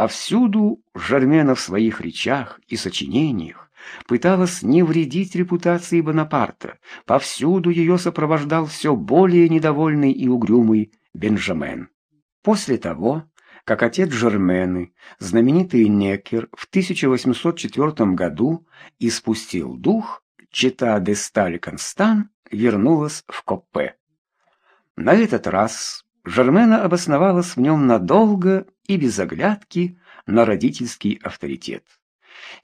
Повсюду Жермена в своих речах и сочинениях пыталась не вредить репутации Бонапарта, повсюду ее сопровождал все более недовольный и угрюмый Бенджамен. После того, как отец Жермены, знаменитый Некер, в 1804 году испустил дух, чита де Сталь Констан вернулась в Коппе. На этот раз Жермена обосновалась в нем надолго и без оглядки на родительский авторитет.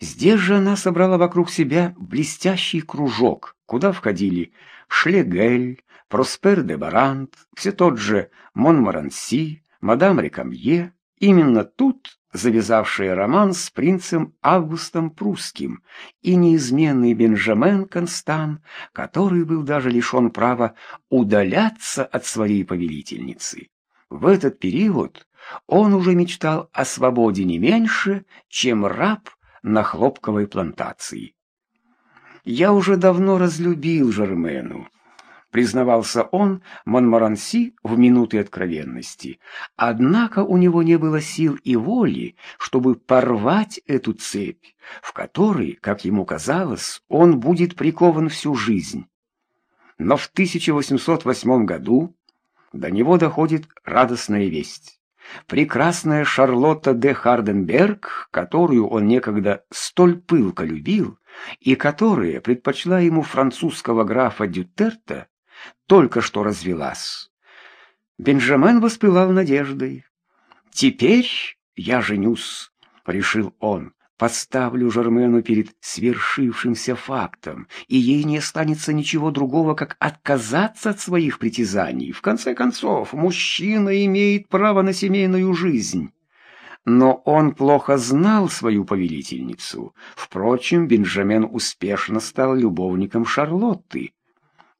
Здесь же она собрала вокруг себя блестящий кружок, куда входили Шлегель, Проспер де Барант, все тот же Монмаранси, мадам Рекамье, именно тут завязавшая роман с принцем Августом Прусским, и неизменный Бенджамен Констан, который был даже лишен права удаляться от своей повелительницы. В этот период он уже мечтал о свободе не меньше, чем раб на хлопковой плантации. «Я уже давно разлюбил Жермену», признавался он Монмаранси в минуты откровенности. Однако у него не было сил и воли, чтобы порвать эту цепь, в которой, как ему казалось, он будет прикован всю жизнь. Но в 1808 году до него доходит радостная весть. Прекрасная Шарлотта де Харденберг, которую он некогда столь пылко любил, и которая предпочла ему французского графа Дютерта, только что развелась. Бенджамен воспылал надеждой. «Теперь я женюсь», — решил он. «Поставлю Жермену перед свершившимся фактом, и ей не останется ничего другого, как отказаться от своих притязаний. В конце концов, мужчина имеет право на семейную жизнь». Но он плохо знал свою повелительницу. Впрочем, Бенджамен успешно стал любовником Шарлотты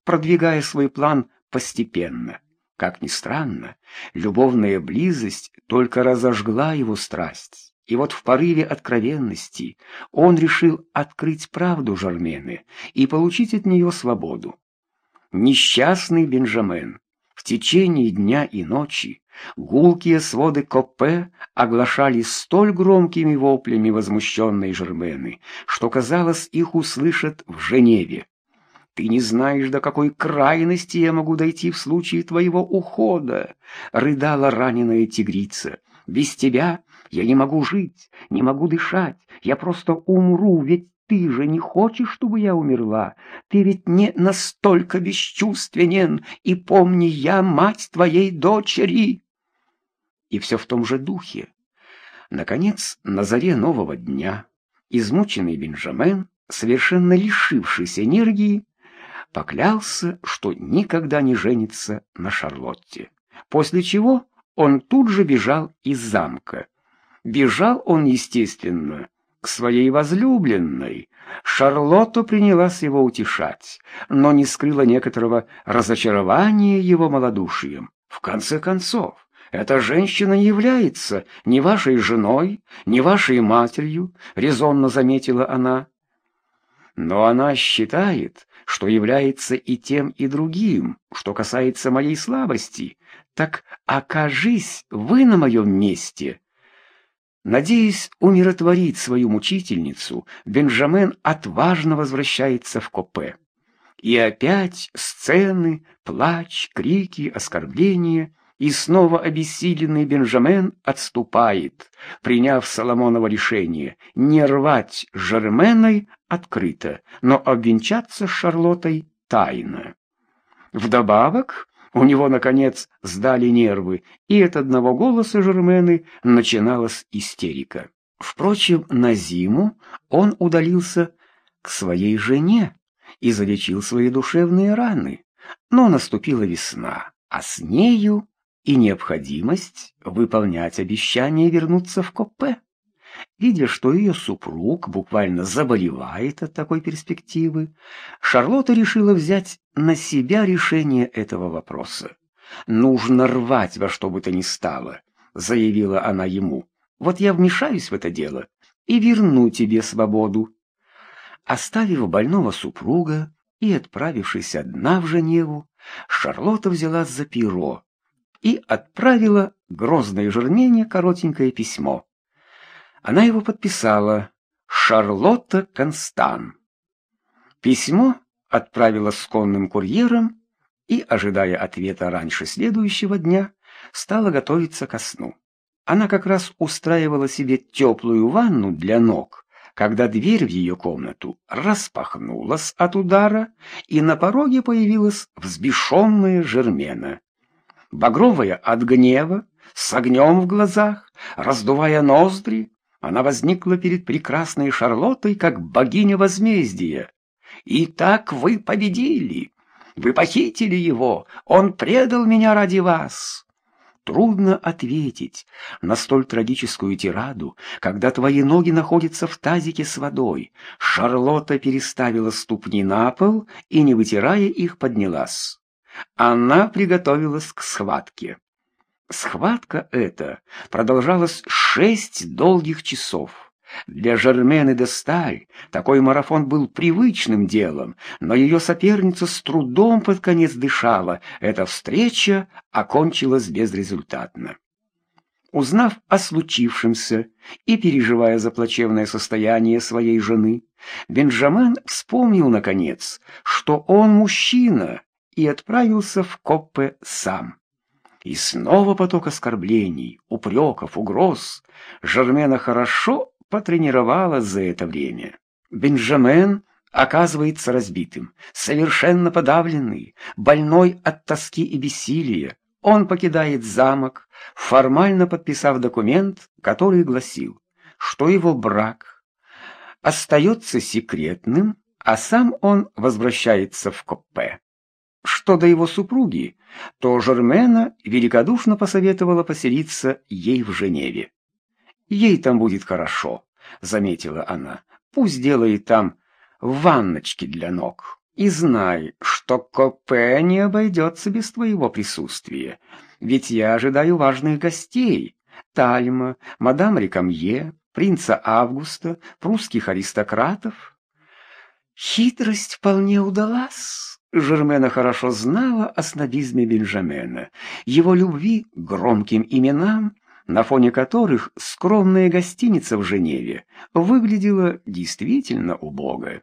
продвигая свой план постепенно. Как ни странно, любовная близость только разожгла его страсть. И вот в порыве откровенности он решил открыть правду Жармены и получить от нее свободу. Несчастный Бенджамен в течение дня и ночи гулкие своды Копе оглашали столь громкими воплями возмущенной Жермены, что, казалось, их услышат в Женеве. Ты не знаешь, до какой крайности я могу дойти в случае твоего ухода, рыдала раненая тигрица. Без тебя я не могу жить, не могу дышать, я просто умру, ведь ты же не хочешь, чтобы я умерла. Ты ведь не настолько бесчувственен, и помни, я мать твоей дочери. И все в том же духе. Наконец, на заре нового дня, измученный Бенджамен, совершенно лишившийся энергии, поклялся, что никогда не женится на Шарлотте. После чего он тут же бежал из замка. Бежал он, естественно, к своей возлюбленной. Шарлотта принялась его утешать, но не скрыла некоторого разочарования его малодушием. В конце концов, эта женщина не является ни вашей женой, ни вашей матерью, резонно заметила она. Но она считает, что является и тем, и другим, что касается моей слабости. Так окажись вы на моем месте. Надеясь умиротворить свою мучительницу, Бенджамен отважно возвращается в Копе. И опять сцены, плач, крики, оскорбления — и снова обессиленный Бенджамен отступает, приняв Соломоново решение не рвать Жерменой открыто, но обвенчаться с Шарлоттой тайно. Вдобавок, у него, наконец, сдали нервы, и от одного голоса Жермены начиналась истерика. Впрочем, на зиму он удалился к своей жене и залечил свои душевные раны. Но наступила весна, а с нею и необходимость выполнять обещание вернуться в Копе. Видя, что ее супруг буквально заболевает от такой перспективы, Шарлотта решила взять на себя решение этого вопроса. «Нужно рвать во что бы то ни стало», — заявила она ему. «Вот я вмешаюсь в это дело и верну тебе свободу». Оставив больного супруга и отправившись одна в Женеву, Шарлотта взялась за перо и отправила грозное Жермене коротенькое письмо. Она его подписала «Шарлотта Констан». Письмо отправила с конным курьером и, ожидая ответа раньше следующего дня, стала готовиться ко сну. Она как раз устраивала себе теплую ванну для ног, когда дверь в ее комнату распахнулась от удара, и на пороге появилась взбешенная Жермена. Багровая от гнева, с огнем в глазах, раздувая ноздри, она возникла перед прекрасной Шарлоттой, как богиня возмездия. «И так вы победили! Вы похитили его! Он предал меня ради вас!» Трудно ответить на столь трагическую тираду, когда твои ноги находятся в тазике с водой. Шарлотта переставила ступни на пол и, не вытирая их, поднялась. Она приготовилась к схватке. Схватка эта продолжалась шесть долгих часов. Для Жермены де Сталь такой марафон был привычным делом, но ее соперница с трудом под конец дышала. Эта встреча окончилась безрезультатно. Узнав о случившемся и переживая за плачевное состояние своей жены, Бенджамен вспомнил, наконец, что он мужчина, и отправился в Коппе сам. И снова поток оскорблений, упреков, угроз. Жермена хорошо потренировалась за это время. Бенджамен оказывается разбитым, совершенно подавленный, больной от тоски и бессилия. Он покидает замок, формально подписав документ, который гласил, что его брак остается секретным, а сам он возвращается в Коппе. Что до его супруги, то Жермена великодушно посоветовала поселиться ей в Женеве. Ей там будет хорошо, заметила она. Пусть делает там ванночки для ног. И знай, что Копе не обойдется без твоего присутствия. Ведь я ожидаю важных гостей. Тальма, мадам Рекамье, принца Августа, прусских аристократов. Хитрость вполне удалась. Жермена хорошо знала о снобизме Бенджамена, его любви к громким именам на фоне которых скромная гостиница в Женеве выглядела действительно убого.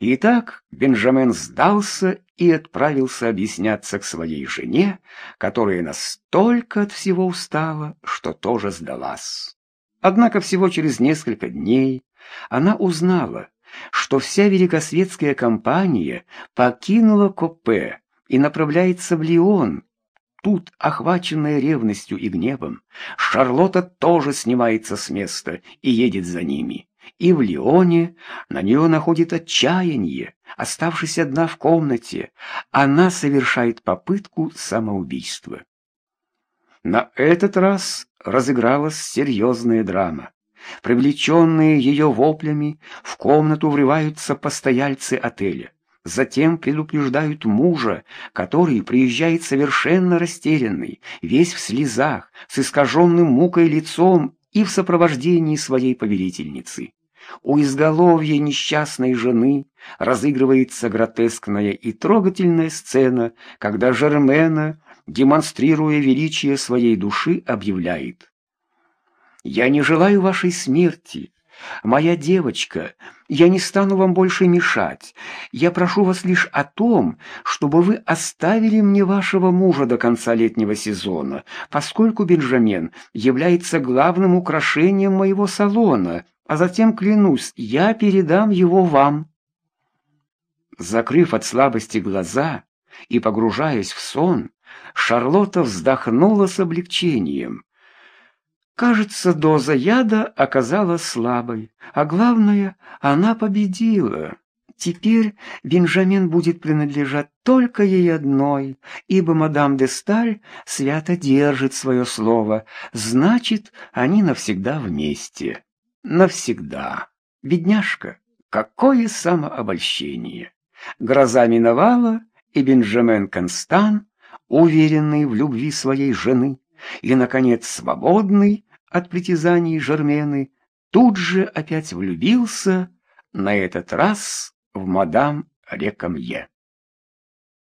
Итак, Бенджамен сдался и отправился объясняться к своей жене, которая настолько от всего устала, что тоже сдалась. Однако всего через несколько дней она узнала, что вся великосветская компания покинула Копе и направляется в Лион, Тут, охваченная ревностью и гневом, Шарлотта тоже снимается с места и едет за ними. И в Лионе на нее находит отчаяние. Оставшись одна в комнате, она совершает попытку самоубийства. На этот раз разыгралась серьезная драма. Привлеченные ее воплями, в комнату врываются постояльцы отеля. Затем предупреждают мужа, который приезжает совершенно растерянный, весь в слезах, с искаженным мукой лицом и в сопровождении своей повелительницы. У изголовья несчастной жены разыгрывается гротескная и трогательная сцена, когда Жермена, демонстрируя величие своей души, объявляет «Я не желаю вашей смерти, «Моя девочка, я не стану вам больше мешать. Я прошу вас лишь о том, чтобы вы оставили мне вашего мужа до конца летнего сезона, поскольку Бенджамен является главным украшением моего салона, а затем, клянусь, я передам его вам». Закрыв от слабости глаза и погружаясь в сон, Шарлотта вздохнула с облегчением. Кажется, доза яда оказалась слабой, а главное, она победила. Теперь Бенджамин будет принадлежать только ей одной, ибо мадам де Сталь свято держит свое слово, значит, они навсегда вместе. Навсегда. Бедняжка, какое самообольщение! Гроза миновала, и Бенджамен Констан, уверенный в любви своей жены, и, наконец, свободный, от притязаний Жермены, тут же опять влюбился, на этот раз в мадам Рекамье.